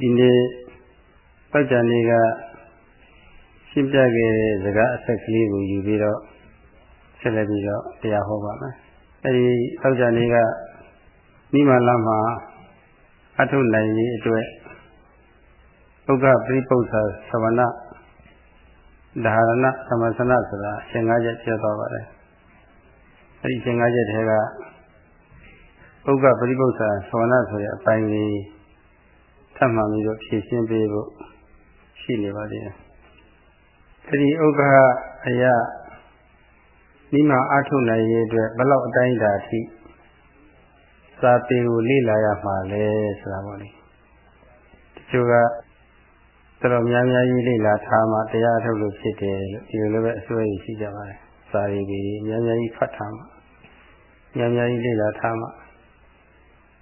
ဒီနေ့ပတ်ကြံလေးကရှင်းပြခဲ့တဲ့စကားအဆက်ကလေးကိုယူပြီးတော့ဆက်လက်ပြီးတော့တရားဟောပါမယ်အဲဒီပတ်ကြံလေးကနိမလမှာအထုနိုင်ရေးအတွက်ဥက္ကပရိပု္ပ္ပာသဝနာဒါရဏသမသနာဆိုတာအရှင်၅ချက်ပြောသွားပါတယ်အဲဒီအရှင်၅ချက်ထဲကဥက္ကပရိပု္ပ္ပာသဝနာဆိုတဲ့အပိုင်းလေး ထပ်မှန်ပြီးတော့ဖြည့်ရှင်းပေးဖို့ရှိနေပါသေးတယ်အဲဒီဥက္ကအရာနိမအထုနိုင်ရေးအတွက်ဘလောက်အတိုင်းအတာအထိစာပေကိုလေ့လာရမှာလဲဆိုတာပေါ့လေတချို့ကတော်တော်များများကြီးလေ့လာထားမှတရားထုတ်လို့ဖြစ်တယ်လို့ဒီလိုလည်းပဲအစွဲကြီးရှိကြပါတယ်စာရီကြီးများများကြီးဖတ်ထားမှများများကြီးလေ့လာထားမှ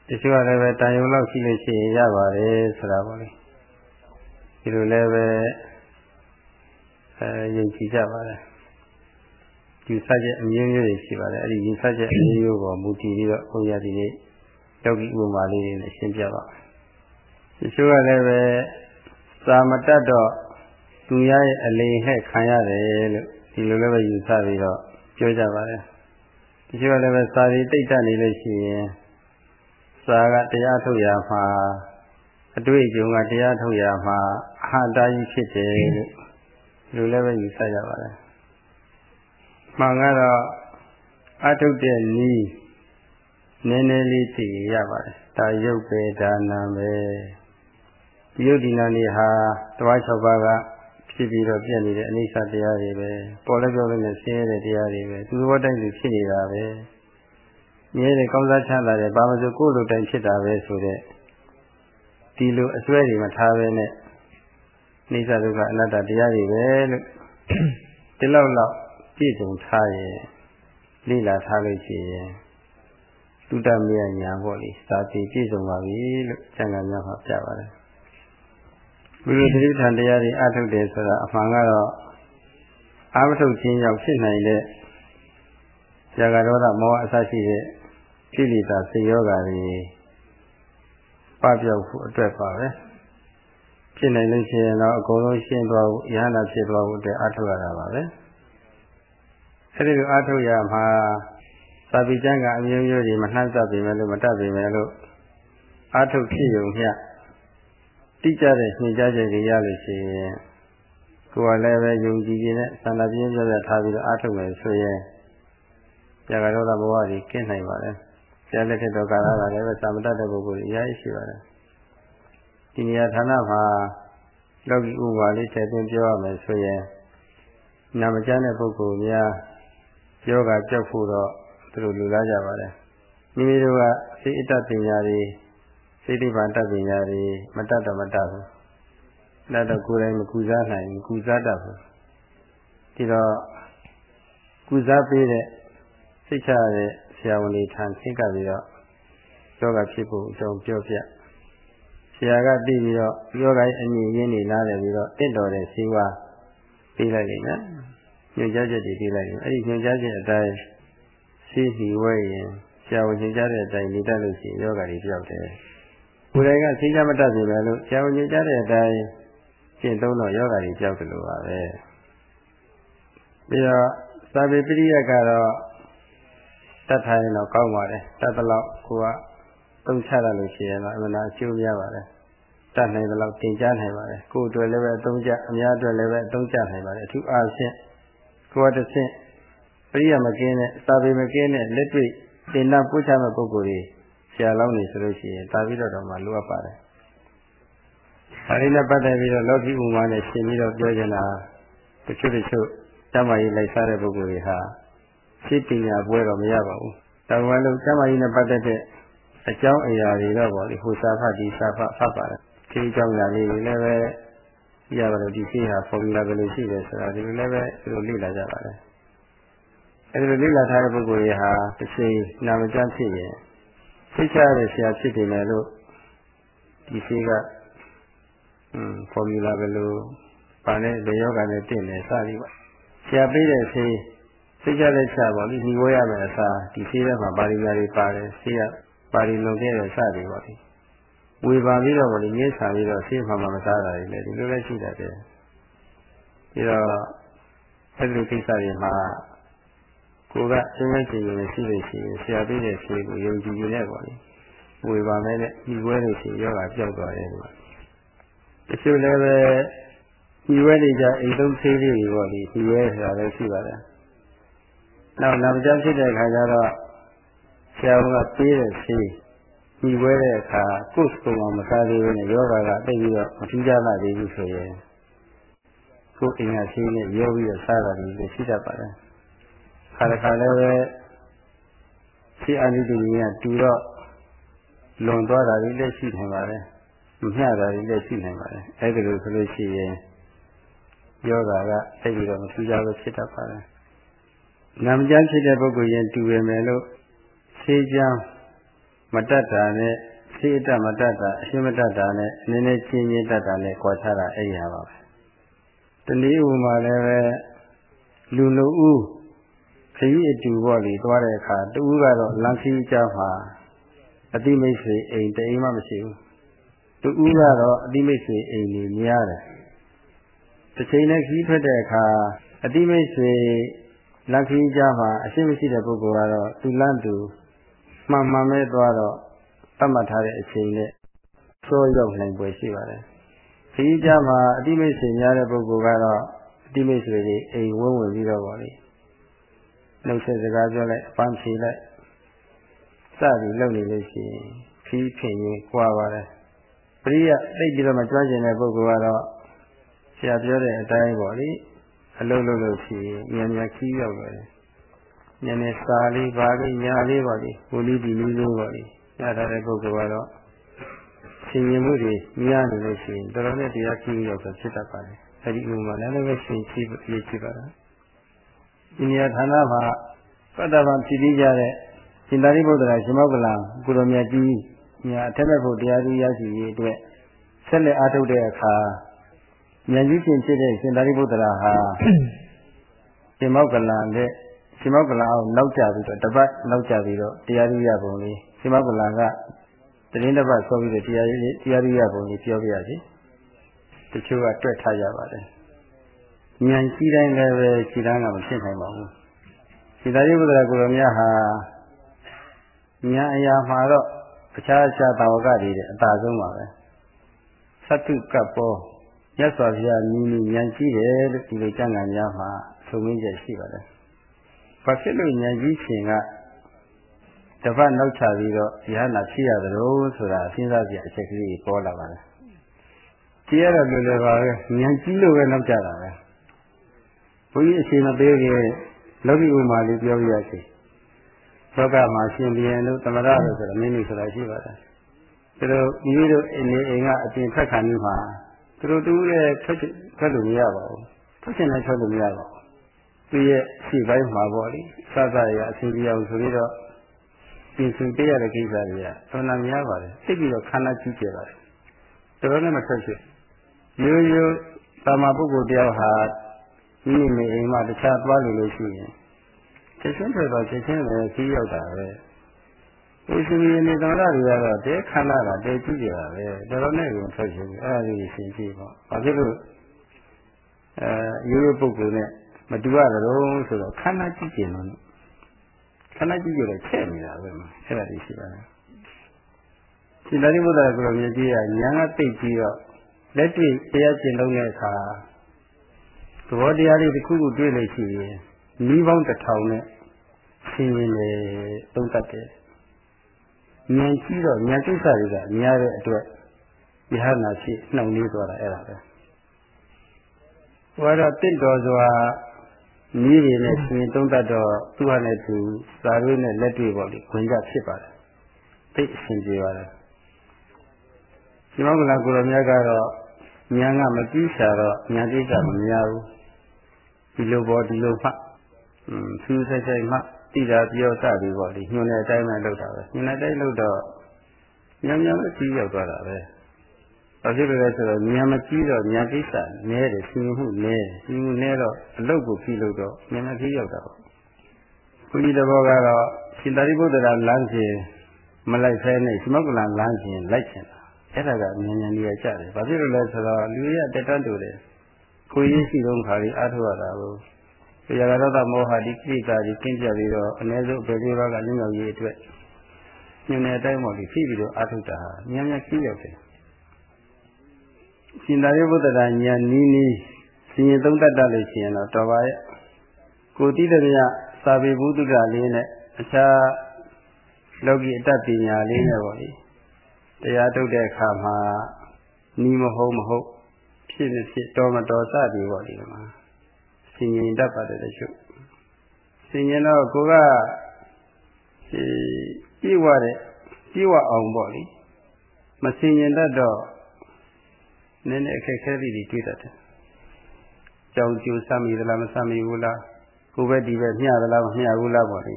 တချို့ကလည်းပဲတန်ရုံလောက်ရှိလို့ရှိရင်ရပါတယ်ဆိုတာပေါ့လေဒီလိုလည်းပဲအဲယုံကြည်ကြပါတယ်ယူဆချက်အမျိုးမျိုးတွေရှိပါတယ်အဲ့ဒီယူဆချက်အမျိုးမျိုးကိုမူတည်ပြီးတော့ဘုရားဒီနေ့ယောဂီဥပမာလေးတွေနဲ့ရှင်းပြပါမယ်တချို့ကလည်းပဲစာမတတ်တော့သူများရဲ့အလိမ်ဟဲ့ခံရတယ်လို့ဒီလိုလည်းပဲယူဆပြီးတော့ပြောကြပါတယ်တချို့ကလည်းပဲစာရီတိတ်တက်နေလို့ရှိရင် စာကတရားထုတ်ရမှာအတွေ့အကြုံကတရားထုတ်ရမှာအဟတာကြီးဖြစ်တယ်လို့ဒီလိုလည်းပဲယူဆကြပါတယ်မှန်ကတော့အထုတ်တဲ့နည်းနည်းနည်းလေးသိရပါတယ်ဒါရုပ်ပဲဒါနာပဲဒီယုတ်ဒီနာနေဟာတဝါ၆ပါးကဖြစ်ပြီးတော့ပြည့်နေတဲ့အနိစ္စတရားတွေပဲပေါ်လည်းပြောလို့နဲ့ဆင်းရဲတဲ့တရားတွေပဲသူသဘောတိုင်းသူဖြစ်နေတာပဲ မြဲတယ်ကောင်းစားချမ်းသာတယ်ဘာမှဆိုကိုယ်လိုတိုင်းဖြစ်တာပဲဆိုတဲ့ဒီလိုအစွဲတွေမထားပဲနဲ့နိစ္စဒုက္ခအနတ္တတရားတွေပဲလို့ဒီလောက်လောက်ပြည့်စုံထားရင်လိလာထားလို့ရှိရင်သုတ္တမေယညာပေါ့လေစာပေပြည့်စုံပါပြီလို့ကျမ်းဂန်များမှာပြပါတယ်ဘုရားတိဋ္ဌာန်တရားတွေအထုတ်တယ်ဆိုတာအမှန်ကတော့အာမထုတ်ခြင်းရောက်ဖြစ်နိုင်တဲ့ဇာကရောဒမောဟအစရှိတဲ့ ကိလေသာစေယောဂါတွေပပြောက်ဖို့အတွက်ပါပဲဖြစ်နိုင်လို့ရှိရင်တော့အကုန်လုံးရှင်းသွားဖို့ယဟနာဖြစ်သွားဖို့အတွက်အထုတ်ရတာပါပဲအဲဒီလိုအထုတ်ရမှာသာပိကျမ်းကအမျိုးမျိုးတွေမနှံ့သပေမဲ့လို့မတတ်ပေမဲ့လို့အထုတ်ဖြစ်ုံမျှတိကျတဲ့ညွှန်ကြားချက်တွေရလို့ရှိရင်ကိုယ်ကလည်းပဲယုံကြည်ခြင်းနဲ့သံဃာပြင်းပြပြထားပြီးတော့အားထုတ်မယ်ဆိုရင်ဇာကရောဒဘဝကြီးကျင့်နိုင်ပါတယ်။ ဆရာလက်ထက်တော်ကာလကလည်းပဲသာမတတ်တဲ့ပုဂ္ဂိုလ်ကြီးအများကြီးရှိပါတယ်။ဒီနေရာဌာနမှာလောကီဥပါလေးထည့်သွင်းပြောရမယ်ဆိုရင်နာမကျမ်းတဲ့ပုဂ္ဂိုလ်များယောဂကြောက်ဖို့တော့သူတို့လူလာကြပါတယ်။မိမိတို့ကစိတ်အတ္တပညာတွေစိတ်တိပ္ပံတတ်ပညာတွေမတတ်တော့မတတ်ဘူး။တတ်တော့ကိုယ်တိုင်မကူစားနိုင်ဘူးကူစားတတ်ဘူး။ဒီတော့ကူစားပေးတဲ့စိတ်ချရတဲ့ ဆရာဝန်တွေထံဆင်းကပ်ပြီးတော့ယောဂဖြစ်ဖို့အကြောင်းပြောပြဆရာကသိပြီးတော့ယောဂရဲ့အမြင်ရင်းနေလာတယ်ပြီးတော့တင့်တော်တဲ့ဈေးဝါးပေးလိုက်လိမ့်မယ်ညွှန်ကြားချက်တွေပေးလိုက်ရင်အဲ့ဒီညွှန်ကြားချက်အတိုင်းရှိစီဝဲရင်ဆရာဝန်ညွှန်ကြားတဲ့အတိုင်းနေတတ်လို့ရှိရင်ယောဂတွေပြောက်တယ်ကိုယ်တိုင်ကသိကြမတတ်ပြီပဲလို့ဆရာဝန်ညွှန်ကြားတဲ့အတိုင်းရှင်းသုံးတော့ယောဂတွေပြောက်တယ်လို့ပါပဲပြီးတော့သာဝေပရိယကတော့ တတ်ထားရင်တော့ကောင်းပါတယ်တတ်တဲ့လောက်ကိုကသုံးချရလို့ရှိရင်တော့အမှန်အကျိုးများပါတယ်တတ်နိုင်တဲ့လောက်သင်ကြားနိုင်ပါတယ်ကိုယ်အတွက်လည်းပဲအသုံးချအများအတွက်လည်းပဲအသုံးချနိုင်ပါတယ်အထူးအားဖြင့်ကိုယ်တစ်ဆင့်ပရိယမကင်းတဲ့စာပေမကင်းတဲ့လက်တွေ့သင်္နာပို့ချမဲ့ပုဂ္ဂိုလ်တွေဆရာလောင်းနေဆိုလို့ရှိရင်တာပြီးတော့တော့မှလိုအပ်ပါတယ်အဲဒီနဲ့ပတ်သက်ပြီးတော့လောကီဥမာနဲ့ရှင်းပြီးတော့ပြောချင်တာတချို့တချို့တမကြီးလိုက်စားတဲ့ပုဂ္ဂိုလ်တွေဟာ သိပညာပွဲတော့မရပါဘူး။ဒါမှလည်းကျမ်းမာရေးနဲ့ပတ်သက်တဲ့အကြောင်းအရာတွေတော့ပေါ့လေဟိုစာဖတ်ဒီစာဖတ်ဖတ်ပါတယ်။ဒီအကြောင်းအရာလေးတွေလည်းပဲရပါလို့ဒီသိဟာ formula ဘယ်လိုရှိတယ်ဆိုတာဒီလိုလည်းပဲသူတို့လေ့လာကြပါတယ်။အဲဒီလိုလေ့လာထားတဲ့ပုဂ္ဂိုလ်တွေဟာတစ်ချိန်နာမကျမ်းဖြစ်ရင်သိချရတဲ့ဆရာဖြစ်တယ်လို့ဒီသိကอืม formula ဘယ်လိုပါလဲဘယ်ယောဂနဲ့တင့်လဲစသည်ပါဆရာပေးတဲ့ဆေး သိကြလက်ချပါလိညီဝဲရမယ်အစားဒီဆေးထဲမှာပါဠိများတွေပါတယ်ဆေးရပါဠိလုံခဲ့တဲ့စသည်ပါလိဝေပါပြီးတော့ဗောလေငင်းဆာပြီးတော့ဆေးမှမှမစားတာလေဒီလိုလည်းရှိတတ်တယ်ပြီးတော့အဲ့ဒီကိစ္စတွေမှာကိုကအင်းမဲ့ကြည့်ရင်ရှိလို့ရှိရင်ဆရာပြည့်တဲ့ဆေးကိုယုံကြည်နေတယ်ဗောလေဝေပါမယ်နဲ့ဒီဝဲလို့ရှိရင်ယောဂပြောက်သွားတယ်လို့တချို့လည်းပဲဒီဝဲနေကြအိမ်သုံးဆေးလေးတွေဗောလေဒီဝဲဆိုတာလည်းရှိပါတယ် နောက်နောက်ကြဖြစ်တဲ့ခါကျတော့ဆရာကပေးတဲ့ဆေးဒီဝဲတဲ့အခါကိုယ်စုံအောင်မစားသေးဘူးနဲ့ယောဂကတိတ်ပြီးတော့မထူးခြားလာသေးဘူးဆိုရင်ကိုယ်အင်္ဂါရှိနဲ့ရောပြီးတော့စားတာလည်းရှိတတ်ပါတယ်ခါတစ်ခါလည်းပဲရှိအနိတိကြီးကတူတော့လွန်သွားတာလည်းရှိနေပါတယ်မမျှတာလည်းရှိနေပါတယ်အဲ့ဒါလိုဆိုလို့ရှိရင်ယောဂကတိတ်ပြီးတော့မထူးခြားဘူးဖြစ်တတ်ပါတယ် နာမကျမ်းဖြစ်တဲ့ပုဂ္ဂိုလ်ရင်တူရမယ်လို့ဆေးချမ်းမတတ်တာနဲ့ဆေးအတတ်မတတ်တာအရှင်းမတတ်တာနဲ့နည်းနည်းချင်းချင်းတတ်တာနဲ့ကြွားချတာအဲ့ဒီဟာပါပဲတနည်းဥမာလည်းပဲလူလူဦးခကြီးအတူပေါ့လေသွားတဲ့အခါတူဦးကတော့လမ်းခီးကြမှာအတိမိတ်ဆွေအိမ်တအိမ်မှမရှိဘူးတူဦးကတော့အတိမိတ်ဆွေအိမ်ကြီးများတယ်တစ်ချိန်နဲ့ခီးထွက်တဲ့အခါအတိမိတ်ဆွေ လက်ခီးကြမှာအရှင်းမရှိတဲ့ပုဂ္ဂိုလ်ကတော့သူလန့်သူမှန်မှန်ပဲသွားတော့သတ်မှတ်ထားတဲ့အချိန်နဲ့သိုးရောက်နိုင်ပွဲရှိပါတယ်။ခီးကြမှာအတိမိတ်ဆွေများတဲ့ပုဂ္ဂိုလ်ကတော့အတိမိတ်ဆွေတွေအိမ်ဝန်းဝင်ပြီးတော့ပါလေ။နှုတ်ဆက်စကားပြောလိုက်ပန်းဖြေလိုက်စသည်လုပ်နေလို့ရှိရင်ခီးခင်ရင်ကြွားပါတယ်။ပရိယသိပြီးတော့မှကြွားကျင်တဲ့ပုဂ္ဂိုလ်ကတော့ဆရာပြောတဲ့အတိုင်းပေါ့လေ အလုံးလုံးလို့ရှိရင်မြန်မြန်ခီးရောက်တယ်ညနေစာလေးပါလေးညာလေးပါလေကိုလေးဒီလေးလေးပါလေရထားတဲ့ပုဂ္ဂိုလ်ကတော့ရှင်ရင်မှုတွေများနေလို့ရှိရင်တော်တော်နဲ့တရားကြီးရောက်တော့ဖြစ်တတ်ပါတယ်အဲဒီဥမာလည်းလည်းပဲရှင်ကြည့်ရေးကြည့်ပါလားဒီနေရာဌာနမှာပတ္တဗံဖြစ်ပြီးကြတဲ့ရှင်သာရိပုတ္တရာရှင်မောကလံကုလိုမြတ်ကြီးညာအထက်မဲ့ဖို့တရားကြီးရရှိရေးအတွက်ဆက်လက်အားထုတ်တဲ့အခါ ဉာဏ်ကြီးရှင်ဖြစ်တဲ့ရှင်သာရိပုတ္တရာဟာရှင်မောကလံတဲ့ရှင်မောကလံအောင်နောက်ကြပြီးတော့တပတ်နောက်ကြပြီးတော့တရားရိယပုံလေးရှင်မောကလံကတရင်တပတ်ဆောပြီးတော့တရားရိတရားရိယပုံလေးပြောပြရစီတချို့ကတွက်ထားကြပါတယ်ဉာဏ်ရှိတိုင်းလည်းပဲရှိတိုင်းကမဖြစ်နိုင်ပါဘူးရှင်သာရိပုတ္တရာကိုယ်တော်မြတ်ဟာဉာဏ်အရာမှာတော့အခြားအခြားတာဝကတွေတဲ့အတာဆုံးပါပဲသတ္တုကပ္ပော မြတ်စွာဘုရားနီးနီးဉာဏ်ရှိတယ်လို့ဒီလိုကျမ်းဂန်များမှာသုံးမင်းချက်ရှိပါတယ်ဘာဖြစ်လို့ဉာဏ်ကြီးရှင်ကတပတ်နောက်ချပြီးတော့ယဟနာဖြစ်ရသလိုဆိုတာစဉ်းစားကြည့်အချက်ကလေးပေါ်လာပါတယ်ကြည့်ရတော့လွယ်လွယ်ပါပဲဉာဏ်ကြီးလို့ပဲနောက်ကြတာပဲဘုန်းကြီးအချိန်မသေးခင်လောကီဥမာလေးပြောပြရစီလောကမှာရှင်ဘီယံတို့သမရတို့ဆိုတာမင်းကြီးဆိုတာရှိပါတယ်ဒါတော့မိမိတို့အနေအိမ်ကအပြင်ဖက်ခံနေမှာ သူတို့တူရဲ့ထွက်ထွက်လို့မရပါဘူးထွက်ချင်လည်းထွက်လို့မရပါဘူးသူရဲ့ရှေ့ပိုင်းမှာပေါ့လေစသရအစီအပြောင်ဆိုပြီးတော့ပြင်ဆင်ပေးရတဲ့ကိစ္စတွေကတော်တော်များပါတယ်သိပြီးတော့ခန္ဓာကြီးကျယ်ပါတယ်တော်တော်နဲ့မထွက်ဖြစ်ရိုးရိုးတာမပုဂ္ဂိုလ်တယောက်ဟာမိမိအိမ်မှာတခြားသွားလို့လို့ရှိရင်ချက်ချင်းထွက်တော့ချက်ချင်းလည်းကြီးရောက်တာပဲ ဒီစီမီနေသမဏတွေကတော့တဲခန္ဓာကတဲကြည့်ကြတာပဲတော်တော်နဲ့ကိုထွက်ရှင်အဲ့ဒါလေးရှင်းကြည့်ပေါ့ဘာဖြစ်လို့အဲရိုးရိုးပုဂ္ဂိုလ်နဲ့မတူရတော့ဆိုတော့ခန္ဓာကြည့်ကြင်လို့ခန္ဓာကြည့်ကြတယ်ချက်နေတာပဲမှာအဲ့ဒါလေးရှိပါတယ်ရှင်သာရိပုတ္တရာကိုယ်တော်မြတ်ကြီးကညာကသိပြီးတော့လက်တွေ့တရားကျင့်လုံးတဲ့အခါသဘောတရားလေးတစ်ခုခုတွေ့လို့ရှိရင်ဤပေါင်းတစ်ထောင်နဲ့ရှင်းရင်လေသုံးတတ်တယ် ဉာဏ်ကြီးတော့ဉာဏ်ကိစ္စတွေကများတဲ့အတွက်ယဟနာရှိနှောင့်နှေးသွားတာအဲ့ဒါပဲဟောတော့တင့်တော်စွာနီးတွေနဲ့ရှင်သုံးတတ်တော့သူ့ဟာနဲ့သူသာရွေးနဲ့လက်တွေ့ပေါ့လေခွင့်ကြဖြစ်ပါတယ်သိအဆင်ပြေပါတယ်ဒီမောကလာကိုရမြတ်ကတော့ဉာဏ်ကမကြီးရှာတော့ဉာဏ်ကိစ္စမများဘူးဒီလိုပေါ်ဒီလိုမှอืมသူဆိုင်ဆိုင်မှ တိတာပြောစပြီးပေါ့လေညွန်တဲ့အတိုင်းပဲလုပ်တာပဲညွန်တဲ့အတိုင်းလုပ်တော့ညံ့ညံ့အကြီးရောက်သွားတာပဲဘာဖြစ်လို့လဲဆိုတော့ဉာဏ်မကြီးတော့ဉာဏ်ကိစ္စနည်းတယ်ရှင်မှုနည်းရှင်မှုနည်းတော့အလုတ်ကိုပြီးလို့တော့ဉာဏ်မကြီးရောက်တာပေါ့ဘုရားတဘောကတော့ရှင်သာရိပုတ္တရာလမ်းစဉ်မလိုက်ဖဲနဲ့သမုဂ္ဂလလမ်းစဉ်လိုက်ချင်တာအဲ့ဒါကမြန်မြန်ကြီးကြတယ်ဘာဖြစ်လို့လဲဆိုတော့လူရတက်တတ်တူတယ်ကိုရင်းရှိတော့ခါလေးအားထုတ်ရတာကို တရားတော်မောဟဒီကိစ္စကြီးကျင့်ကြပြီးတော့အ ਨੇ ဆုံးဘယ်လိုဘာကလင်းရောက်ရေးအတွက်ညနေတိုင်းပေါ်ပြီးဖြည့်ပြီးတော့အားထုတ်တာဟာမြန်မြန်ကြီးရောက်တယ်ရှင်သာရိပုတ္တရာညာနီးနီးရှင်ရင်သုံးတတ်တတ်လို့ရှိရင်တော့တော်ပါရဲ့ကိုတိတရမြစာပေဘုဒ္ဓလေးနဲ့အခြားလောကီအတ္တပညာလေးနဲ့ပေါ့လေတရားထုတ်တဲ့အခါမှာနီးမဟုတ်မဟုတ်ဖြစ်မဖြစ်တော်မတော်စသည်ပေါ့ဒီမှာ ဆင်ញင်တတ်ပါတယ်တချို့ဆင်ញင်တော့ကိုကဒီပြည့်ဝတဲ့ပြည့်ဝအောင်ပေါ့လေမဆင်ញင်တတ်တော့နည်းနည်းအခက်ခဲတွေတွေ့တတ်တယ်ကြောင်ကျိုးစမ်းမိသလားမစမ်းမိဘူးလားကိုပဲဒီပဲမျှသလားမမျှဘူးလားပေါ့လေ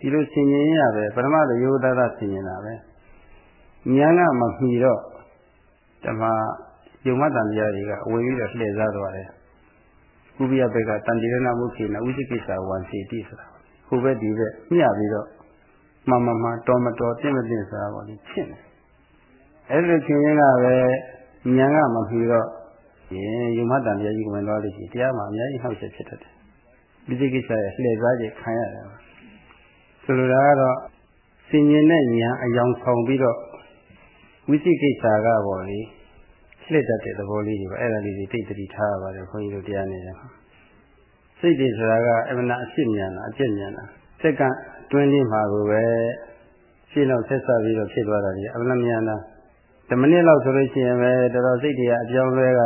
ဒီလိုဆင်ញင်ရပဲပထမလိုရိုးသားသားဆင်ញင်တာပဲဉာဏ်ကမမီတော့ဓမ္မယုံမတန်တရားတွေကအဝင်ပြီးတော့လှည့်စားသွားတယ် ကုပိယဘက်ကတန်တိရဏမုခေနဥစိကိစ္စဝံစီတိဆိုတာကိုပဲဒီပဲမျှပြီးတော့မမမတော်မတော်တင့်မတင့်ဆိုတာပေါ့လေဖြစ်နေအဲ့ဒီချင်းချင်းကပဲဉာဏ်ကမမီတော့ရင်ယုံမတန်တရားကြီးကိုဝင်သွားလို့ရှိရင်တရားမှာအများကြီးနှောက်ယှက်ဖြစ်တတ်တယ်ဒီစိကိစ္စရဲ့လှည့်စားခြင်းခံရတယ်ဆိုလိုတာကတော့စင်ញင်တဲ့ဉာဏ်အယောင်ဆောင်ပြီးတော့ဝိသိကိစ္စကပေါ့လေ လှည့်တတ်တဲ့သဘောလေးတွေပါအဲ့ဒါလေးတွေသိတတိထားရပါတယ်ခွန်ကြီးတို့တရားနေတယ်စိတ်တွေဆိုတာကအမှန်အဖြစ်ဉာဏ်လားအပြည့်ဉာဏ်လားစက္ကန့်တွင်းလေးမှာကိုပဲရှင်းတော့ဆက်ဆက်ပြီးတော့ဖြစ်သွားတာကြီးအမှန်ဉာဏ်လားဓမ္မနည်းလောက်ဆိုလို့ရှိရင်ပဲတော်တော်စိတ်တွေကအပြောင်းလဲက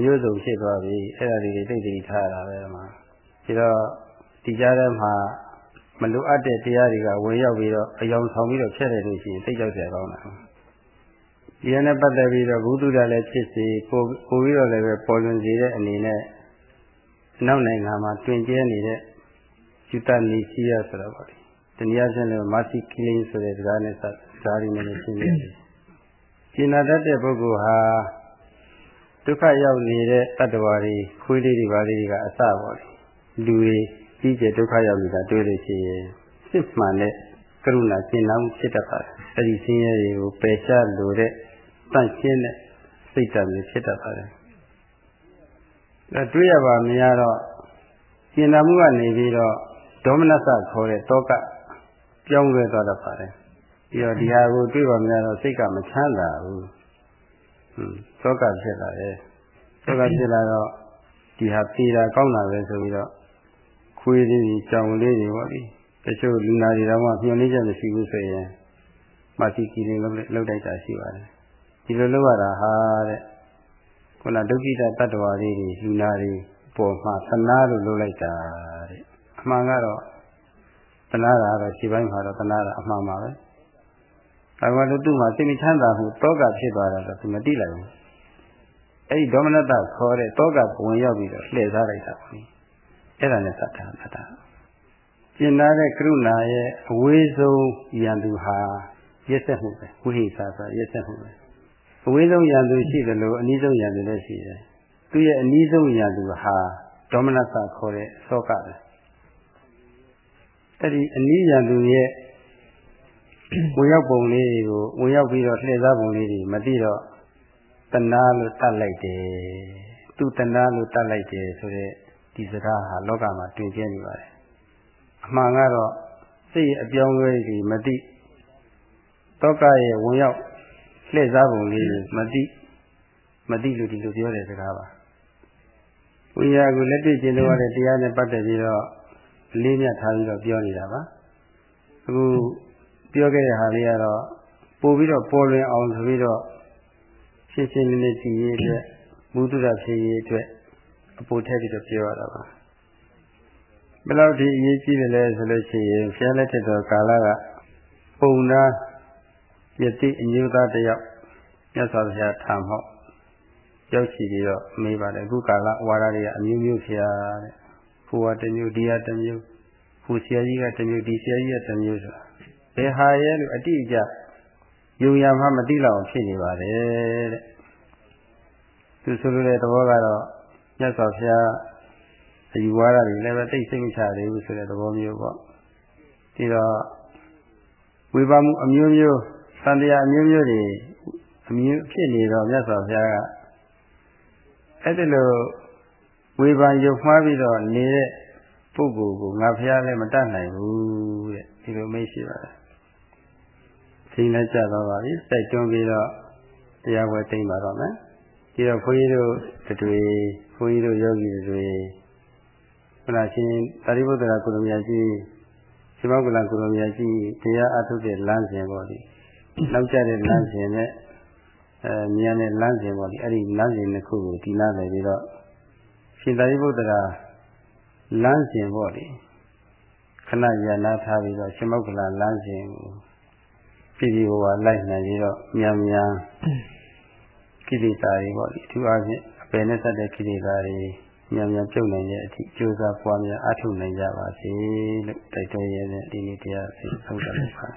မျိုးစုံဖြစ်သွားပြီအဲ့ဒါလေးတွေသိတတိထားရတာပဲဒီမှာဒီတော့ဒီကြားထဲမှာမလိုအပ်တဲ့တရားတွေကဝင်ရောက်ပြီးတော့အယောင်ဆောင်ပြီးတော့ဖြစ်နေလို့ရှိရင်သိကြောက်ကြကောင်းတာ ဒီနဲ့ပတ်သက်ပြီးတော့ဘုသူဒ္ဓလည်းဖြစ်စီပို့ပို့ပြီးတော့လည်းပဲပေါ်လွင်စေတဲ့အနေနဲ့နောက်နိုင်ငံမှာတွင်ကျဲနေတဲ့ယူတနီစီယာဆိုတော့ဗောဒီတနည်းအားဖြင့်လည်းမာစီကီလင်းဆိုတဲ့စကားနဲ့စကားရင်းနဲ့ရှင်းပြတယ်။ကျင်နာတတ်တဲ့ပုဂ္ဂိုလ်ဟာဒုက္ခရောက်နေတဲ့တတ္တဝါတွေခွေးလေးတွေပါလေးတွေကအစပေါ့လေလူတွေကြီးကျယ်ဒုက္ခရောက်နေတာတွေ့လို့ရှိရင်စစ်မှန်တဲ့ကရုဏာကျင့်နာမှုဖြစ်တတ်ပါတယ်။အဲဒီဆင်းရဲတွေကိုပယ်ရှားလိုတဲ့ တန့်ရှင်းတဲ့စိတ်ဓာတ်မျိုးဖြစ်တတ်ပါတယ်။ဒါတွေ့ရပါမရတော့ကျင်နာမှုကနေပြီးတော့ဒေါမနစခေါ်တဲ့တောကပြောင်းလဲသွားတတ်ပါတယ်။ပြီးတော့ဒီဟာကိုတွေ့ပါမရတော့စိတ်ကမချမ်းသာဘူး။ဟွန်းတောကဖြစ်လာတယ်။တောကဖြစ်လာတော့ဒီဟာပြေတာကောင်းတာပဲဆိုပြီးတော့ခွေးလေးကြီးကြောင်လေးတွေပေါ့လေ။တချို့လူနာတွေတော့မှမျောနေချက်မရှိဘူးဆိုရင်မသိကြည့်နေလို့လောက်တိုက်တာရှိပါတယ် ဒီလိုလုပ်ရတာဟာတဲ့ခုနဒုက္ခိတတ attva လေးတွေလူနာတွေပေါ်မှာသနာလို့လုပ်လိုက်တာတဲ့အမှန်ကတော့သနာတာတော့ခြေပိုင်းမှာတော့သနာတာအမှန်ပါပဲဒါကလည်းသူ့မှာစိတ်မချမ်းသာမှုတောကဖြစ်သွားတာတော့သူမသိလိုက်ဘူးအဲ့ဒီဒေါမနတခေါ်တဲ့တောကဝင်ရောက်ပြီးတော့လှည့်စားလိုက်တာပေါ့အဲ့ဒါနဲ့သတ်တာသတ်တာကျင်နာတဲ့ကရုဏာရဲ့အဝေးဆုံးယံသူဟာရက်ဆက်မှုပဲဝိဟိသာဆိုရက်ဆက်မှုပဲ အဝေးဆုံးယံသူရှိတယ်လို့အနည်းဆုံးယံသူလည်းရှိတယ်သူရဲ့အနည်းဆုံးယံသူဟာဒေါမနစခေါ်တဲ့သောကပဲအဲ့ဒီအနည်းယံသူရဲ့ဝင်ရောက်ပုံလေးကိုဝင်ရောက်ပြီးတော့လှည့်စားပုံလေးတွေမသိတော့တဏှာလို့တတ်လိုက်တယ်သူတဏှာလို့တတ်လိုက်တယ်ဆိုတဲ့ဒီစကားဟာလောကမှာတွေ့ကျနေပါတယ်အမှန်ကတော့စိတ်အပြောင်းလဲကြီးမသိတောကရဲ့ဝင်ရောက် လှည့်စားပုံလေးမသိမသိလို့ဒီလိုပြောတဲ့စကားပါဝိညာဉ်ကိုလက်တွေ့ကျင့်လို့ရတဲ့တရားနဲ့ပတ်သက်ပြီးတော့အလေးမြတ်ထားပြီးတော့ပြောနေတာပါအခုပြောခဲ့တဲ့ဟာလေးကတော့ပို့ပြီးတော့ပေါ်လွင်အောင်ဆိုပြီးတော့ရှင်းရှင်းလင်းလင်းကြည့်ရတဲ့မုဒ္ဒရာဖြစ်ရေးအတွက်အပိုထည့်ပြီးတော့ပြောရတာပါဘယ်လောက်ဒီအရေးကြီးတယ်လဲဆိုလို့ရှိရင်ဖျားလက်ထက်တော်ကာလကပုံနာ ယတိအညုသားတယောက်မြတ်စွာဘုရားထာမောက်ရောက်ရှိပြီးတော့မေးပါတယ်အခုကာလဝါဒတွေကအမျိုးမျိုးဆရာတဲ့ဟိုကတစ်မျိုးဒီကတစ်မျိုးဟိုဆရာကြီးကတစ်မျိုးဒီဆရာကြီးကတစ်မျိုးဆိုတာဘယ်ဟာရဲ့လို့အတိအကျယုံရမှမသိလောက်ဖြစ်နေပါတယ်တဲ့သူဆိုလိုတဲ့သဘောကတော့မြတ်စွာဘုရားအယူဝါဒတွေလည်းပဲသိစိတ်မချသေးဘူးဆိုတဲ့သဘောမျိုးပေါ့ဒီတော့ဝေဘာမှုအမျိုးမျိုး သံတရားအမျိုးမျိုးတွေအမြင်ဖြစ်နေတော့မြတ်စွာဘုရားကအဲ့ဒီလိုဝေဖန်ရုပ်မှားပြီးတော့နေတဲ့ပုဂ္ဂိုလ်ကိုငါဘုရားလည်းမတတ်နိုင်ဘူးတဲ့ဒီလိုမိတ်ရှိပါတယ်ချိန်လည်းကြတော့ပါပြီစိုက်တွန်းပြီးတော့တရားဝဲသိမ့်ပါတော့မယ်ဒီတော့ခွန်ကြီးတို့တွေခွန်ကြီးတို့ယောဂီတွေခဏချင်းတာရိပုတ္တရာကုလမြတ်ကြီးရှင်မောကလကုလမြတ်ကြီးတရားအထုတ်တဲ့လမ်းစဉ်ပေါ့ဒီ နောက်ကျတဲ့လမ်းစဉ်နဲ့အဲမြန်တဲ့လမ်းစဉ်ပေါ့ဒီအဲ့ဒီလမ်းစဉ်တစ်ခုကိုဒီနားလည်ပြီးတော့ရှင်သာရိပုတ္တရာလမ်းစဉ်ပေါ့ဒီခဏရနာထားပြီးတော့ရှင်မောကလလမ်းစဉ်ကိုပြည်ပြည်ဟိုဟာလိုက်နိုင်ပြီးတော့မြန်မြန်ကိလေသာတွေပေါ့ဒီအထူးအားဖြင့်အပယ်နဲ့ဆက်တဲ့ကိလေသာတွေမြန်မြန်ပြုတ်နိုင်တဲ့အထိကြိုးစားပွားများအထုနိုင်ကြပါစေလို့တိုက်တွန်းရတဲ့ဒီနေ့တရားစီဆုံးသတ်ပါ